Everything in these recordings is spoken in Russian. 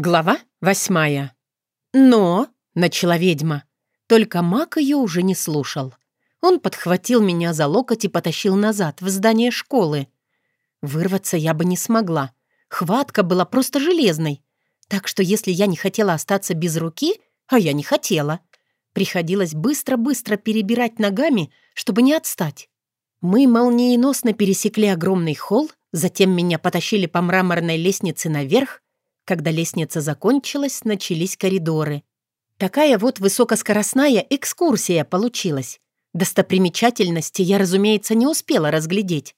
Глава восьмая. «Но», — начала ведьма, только маг ее уже не слушал. Он подхватил меня за локоть и потащил назад, в здание школы. Вырваться я бы не смогла. Хватка была просто железной. Так что если я не хотела остаться без руки, а я не хотела, приходилось быстро-быстро перебирать ногами, чтобы не отстать. Мы молниеносно пересекли огромный холл, затем меня потащили по мраморной лестнице наверх, когда лестница закончилась, начались коридоры. Такая вот высокоскоростная экскурсия получилась. Достопримечательности я, разумеется, не успела разглядеть.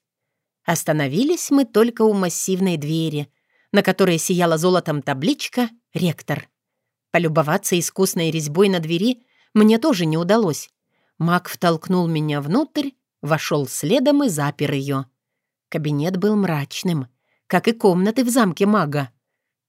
Остановились мы только у массивной двери, на которой сияла золотом табличка «Ректор». Полюбоваться искусной резьбой на двери мне тоже не удалось. Маг втолкнул меня внутрь, вошел следом и запер ее. Кабинет был мрачным, как и комнаты в замке мага.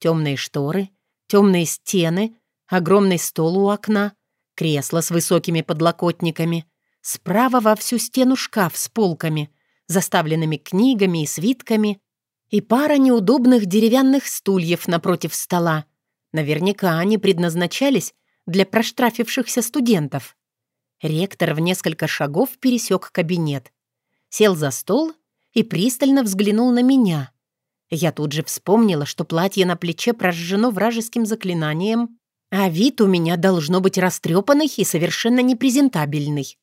Темные шторы, темные стены, огромный стол у окна, кресло с высокими подлокотниками, справа во всю стену шкаф с полками, заставленными книгами и свитками, и пара неудобных деревянных стульев напротив стола. Наверняка они предназначались для проштрафившихся студентов. Ректор в несколько шагов пересек кабинет, сел за стол и пристально взглянул на меня. Я тут же вспомнила, что платье на плече прожжено вражеским заклинанием, а вид у меня должно быть растрепанный и совершенно непрезентабельный.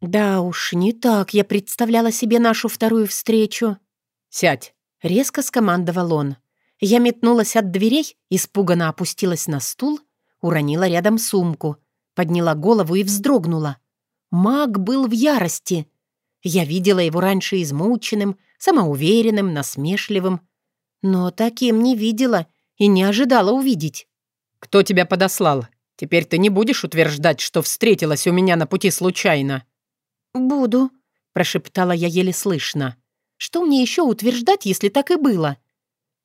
Да уж, не так я представляла себе нашу вторую встречу. «Сядь!» — резко скомандовал он. Я метнулась от дверей, испуганно опустилась на стул, уронила рядом сумку, подняла голову и вздрогнула. Маг был в ярости. Я видела его раньше измученным, самоуверенным, насмешливым, но таким не видела и не ожидала увидеть. «Кто тебя подослал? Теперь ты не будешь утверждать, что встретилась у меня на пути случайно?» «Буду», — прошептала я еле слышно. «Что мне еще утверждать, если так и было?»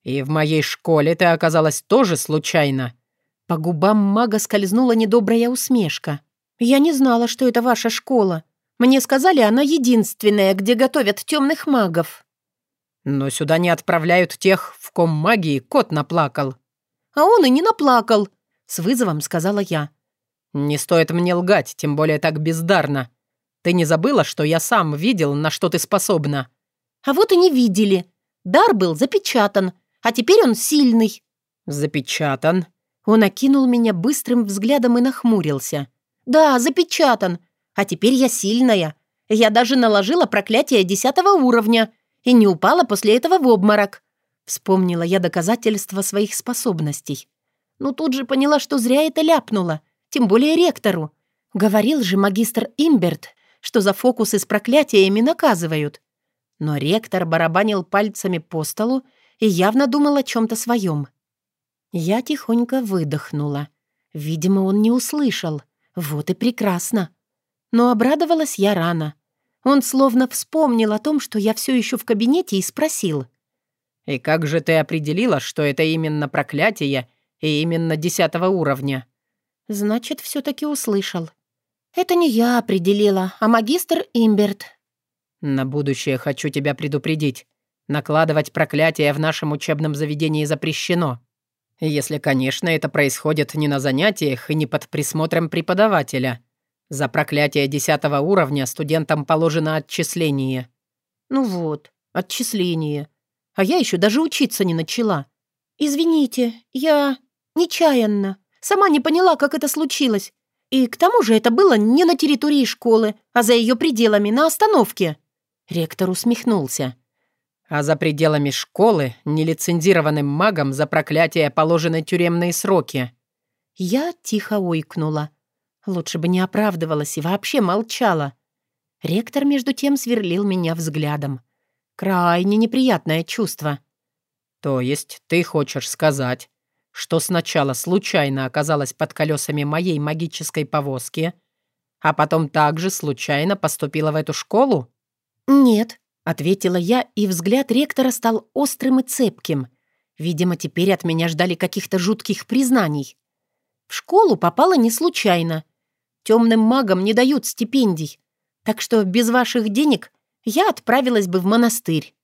«И в моей школе ты оказалась тоже случайно». По губам мага скользнула недобрая усмешка. «Я не знала, что это ваша школа. Мне сказали, она единственная, где готовят темных магов». Но сюда не отправляют тех, в ком магии кот наплакал». «А он и не наплакал», — с вызовом сказала я. «Не стоит мне лгать, тем более так бездарно. Ты не забыла, что я сам видел, на что ты способна?» «А вот и не видели. Дар был запечатан, а теперь он сильный». «Запечатан?» Он окинул меня быстрым взглядом и нахмурился. «Да, запечатан. А теперь я сильная. Я даже наложила проклятие десятого уровня и не упала после этого в обморок. Вспомнила я доказательства своих способностей. Но тут же поняла, что зря это ляпнула, тем более ректору. Говорил же магистр Имберт, что за фокусы с проклятиями наказывают. Но ректор барабанил пальцами по столу и явно думал о чем-то своем. Я тихонько выдохнула. Видимо, он не услышал. Вот и прекрасно. Но обрадовалась я рано. Он словно вспомнил о том, что я все еще в кабинете, и спросил. «И как же ты определила, что это именно проклятие и именно десятого уровня?» «Значит, все-таки услышал. Это не я определила, а магистр Имберт». «На будущее хочу тебя предупредить. Накладывать проклятие в нашем учебном заведении запрещено. Если, конечно, это происходит не на занятиях и не под присмотром преподавателя. За проклятие десятого уровня студентам положено отчисление». «Ну вот, отчисление. А я еще даже учиться не начала. Извините, я нечаянно. Сама не поняла, как это случилось. И к тому же это было не на территории школы, а за ее пределами, на остановке». Ректор усмехнулся. «А за пределами школы нелицензированным магам за проклятие положены тюремные сроки». Я тихо ойкнула. Лучше бы не оправдывалась и вообще молчала. Ректор, между тем, сверлил меня взглядом. Крайне неприятное чувство. «То есть ты хочешь сказать, что сначала случайно оказалась под колесами моей магической повозки, а потом также случайно поступила в эту школу?» «Нет», — ответила я, и взгляд ректора стал острым и цепким. Видимо, теперь от меня ждали каких-то жутких признаний. В школу попала не случайно — Темным магам не дают стипендий, так что без ваших денег я отправилась бы в монастырь».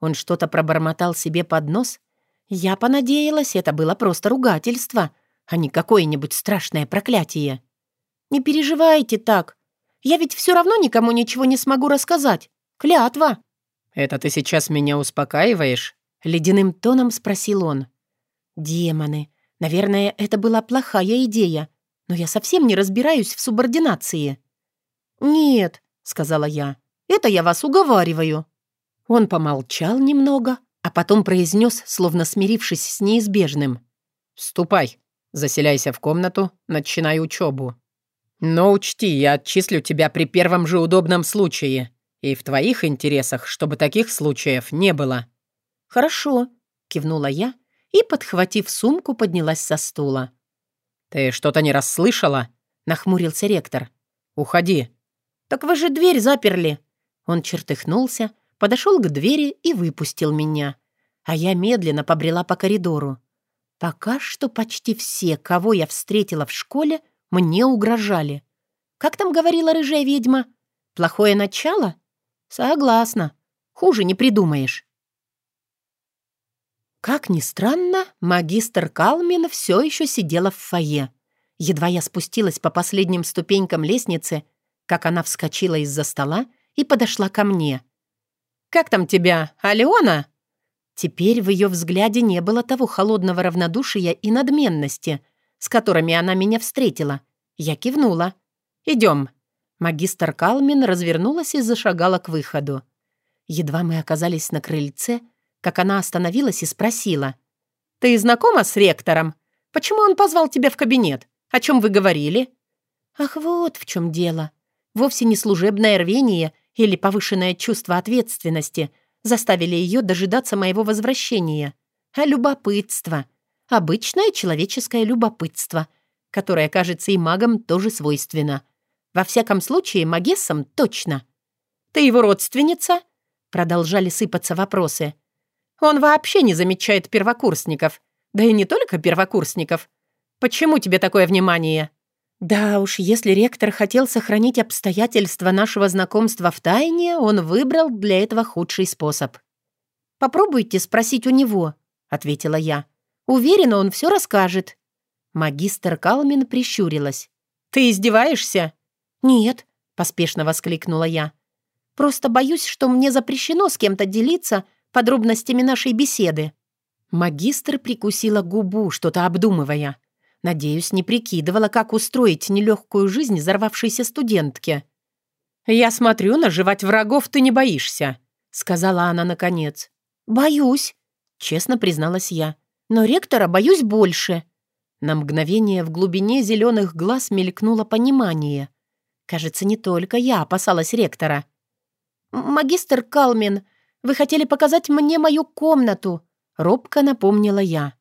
Он что-то пробормотал себе под нос, Я понадеялась, это было просто ругательство, а не какое-нибудь страшное проклятие. «Не переживайте так. Я ведь все равно никому ничего не смогу рассказать. Клятва!» «Это ты сейчас меня успокаиваешь?» — ледяным тоном спросил он. «Демоны. Наверное, это была плохая идея, но я совсем не разбираюсь в субординации». «Нет», — сказала я, — «это я вас уговариваю». Он помолчал немного, а потом произнес, словно смирившись с неизбежным. «Ступай, заселяйся в комнату, начинай учебу. Но учти, я отчислю тебя при первом же удобном случае, и в твоих интересах, чтобы таких случаев не было». «Хорошо», — кивнула я и, подхватив сумку, поднялась со стула. «Ты что-то не расслышала?» — нахмурился ректор. «Уходи». «Так вы же дверь заперли». Он чертыхнулся, подошел к двери и выпустил меня. А я медленно побрела по коридору. Пока что почти все, кого я встретила в школе, мне угрожали. Как там говорила рыжая ведьма? Плохое начало? Согласна. Хуже не придумаешь. Как ни странно, магистр Калмин все еще сидела в фойе. Едва я спустилась по последним ступенькам лестницы, как она вскочила из-за стола и подошла ко мне. «Как там тебя, Алеона?» Теперь в ее взгляде не было того холодного равнодушия и надменности, с которыми она меня встретила. Я кивнула. «Идем». Магистр Калмин развернулась и зашагала к выходу. Едва мы оказались на крыльце, как она остановилась и спросила. «Ты знакома с ректором? Почему он позвал тебя в кабинет? О чем вы говорили?» «Ах, вот в чем дело. Вовсе не служебное рвение или повышенное чувство ответственности заставили ее дожидаться моего возвращения, а любопытство. Обычное человеческое любопытство, которое, кажется, и магам тоже свойственно. Во всяком случае, магессам точно. «Ты его родственница?» Продолжали сыпаться вопросы. «Он вообще не замечает первокурсников. Да и не только первокурсников. Почему тебе такое внимание?» Да уж, если ректор хотел сохранить обстоятельства нашего знакомства в тайне, он выбрал для этого худший способ. «Попробуйте спросить у него», — ответила я. «Уверена, он все расскажет». Магистр Калмин прищурилась. «Ты издеваешься?» «Нет», — поспешно воскликнула я. «Просто боюсь, что мне запрещено с кем-то делиться подробностями нашей беседы». Магистр прикусила губу, что-то обдумывая. Надеюсь, не прикидывала, как устроить нелегкую жизнь взорвавшейся студентке. «Я смотрю, наживать врагов ты не боишься», — сказала она наконец. «Боюсь», — честно призналась я. «Но ректора боюсь больше». На мгновение в глубине зеленых глаз мелькнуло понимание. Кажется, не только я опасалась ректора. «Магистр Калмин, вы хотели показать мне мою комнату», — робко напомнила я.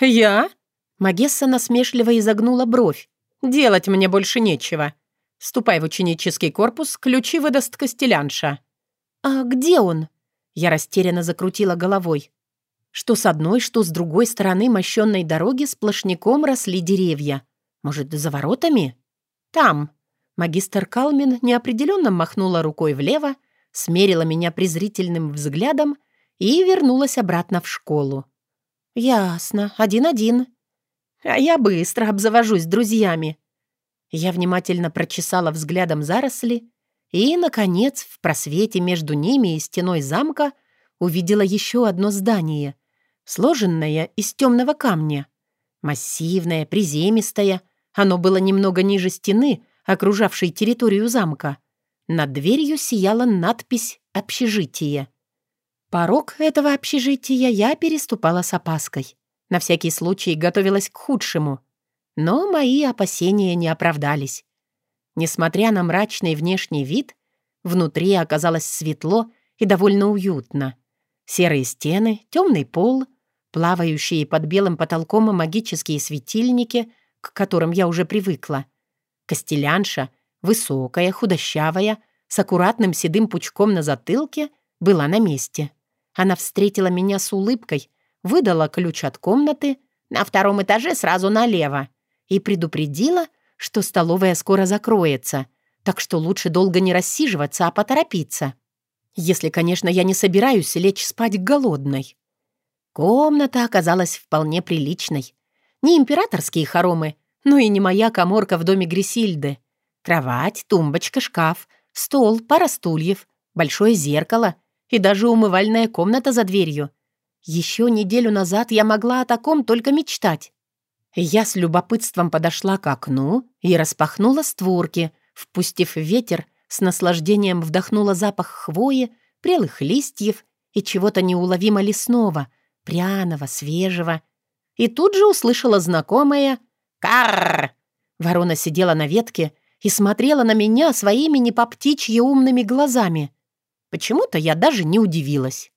«Я?» Магесса насмешливо изогнула бровь. «Делать мне больше нечего. Ступай в ученический корпус, ключи выдаст Костелянша». «А где он?» Я растерянно закрутила головой. Что с одной, что с другой стороны мощенной дороги сплошняком росли деревья. Может, за воротами? «Там». Магистр Калмин неопределенно махнула рукой влево, смерила меня презрительным взглядом и вернулась обратно в школу. «Ясно. Один-один а я быстро обзавожусь друзьями». Я внимательно прочесала взглядом заросли и, наконец, в просвете между ними и стеной замка увидела еще одно здание, сложенное из темного камня. Массивное, приземистое, оно было немного ниже стены, окружавшей территорию замка. Над дверью сияла надпись «Общежитие». Порог этого общежития я переступала с опаской. На всякий случай готовилась к худшему. Но мои опасения не оправдались. Несмотря на мрачный внешний вид, внутри оказалось светло и довольно уютно. Серые стены, темный пол, плавающие под белым потолком магические светильники, к которым я уже привыкла. Костелянша, высокая, худощавая, с аккуратным седым пучком на затылке, была на месте. Она встретила меня с улыбкой, выдала ключ от комнаты на втором этаже сразу налево и предупредила, что столовая скоро закроется, так что лучше долго не рассиживаться, а поторопиться. Если, конечно, я не собираюсь лечь спать голодной. Комната оказалась вполне приличной. Не императорские хоромы, но и не моя коморка в доме Грисильды. Кровать, тумбочка, шкаф, стол, пара стульев, большое зеркало и даже умывальная комната за дверью. Еще неделю назад я могла о таком только мечтать. Я с любопытством подошла к окну и распахнула створки, впустив ветер, с наслаждением вдохнула запах хвои, прелых листьев и чего-то неуловимо лесного, пряного, свежего. И тут же услышала знакомое «Карр!». Ворона сидела на ветке и смотрела на меня своими не по птичьи умными глазами. Почему-то я даже не удивилась.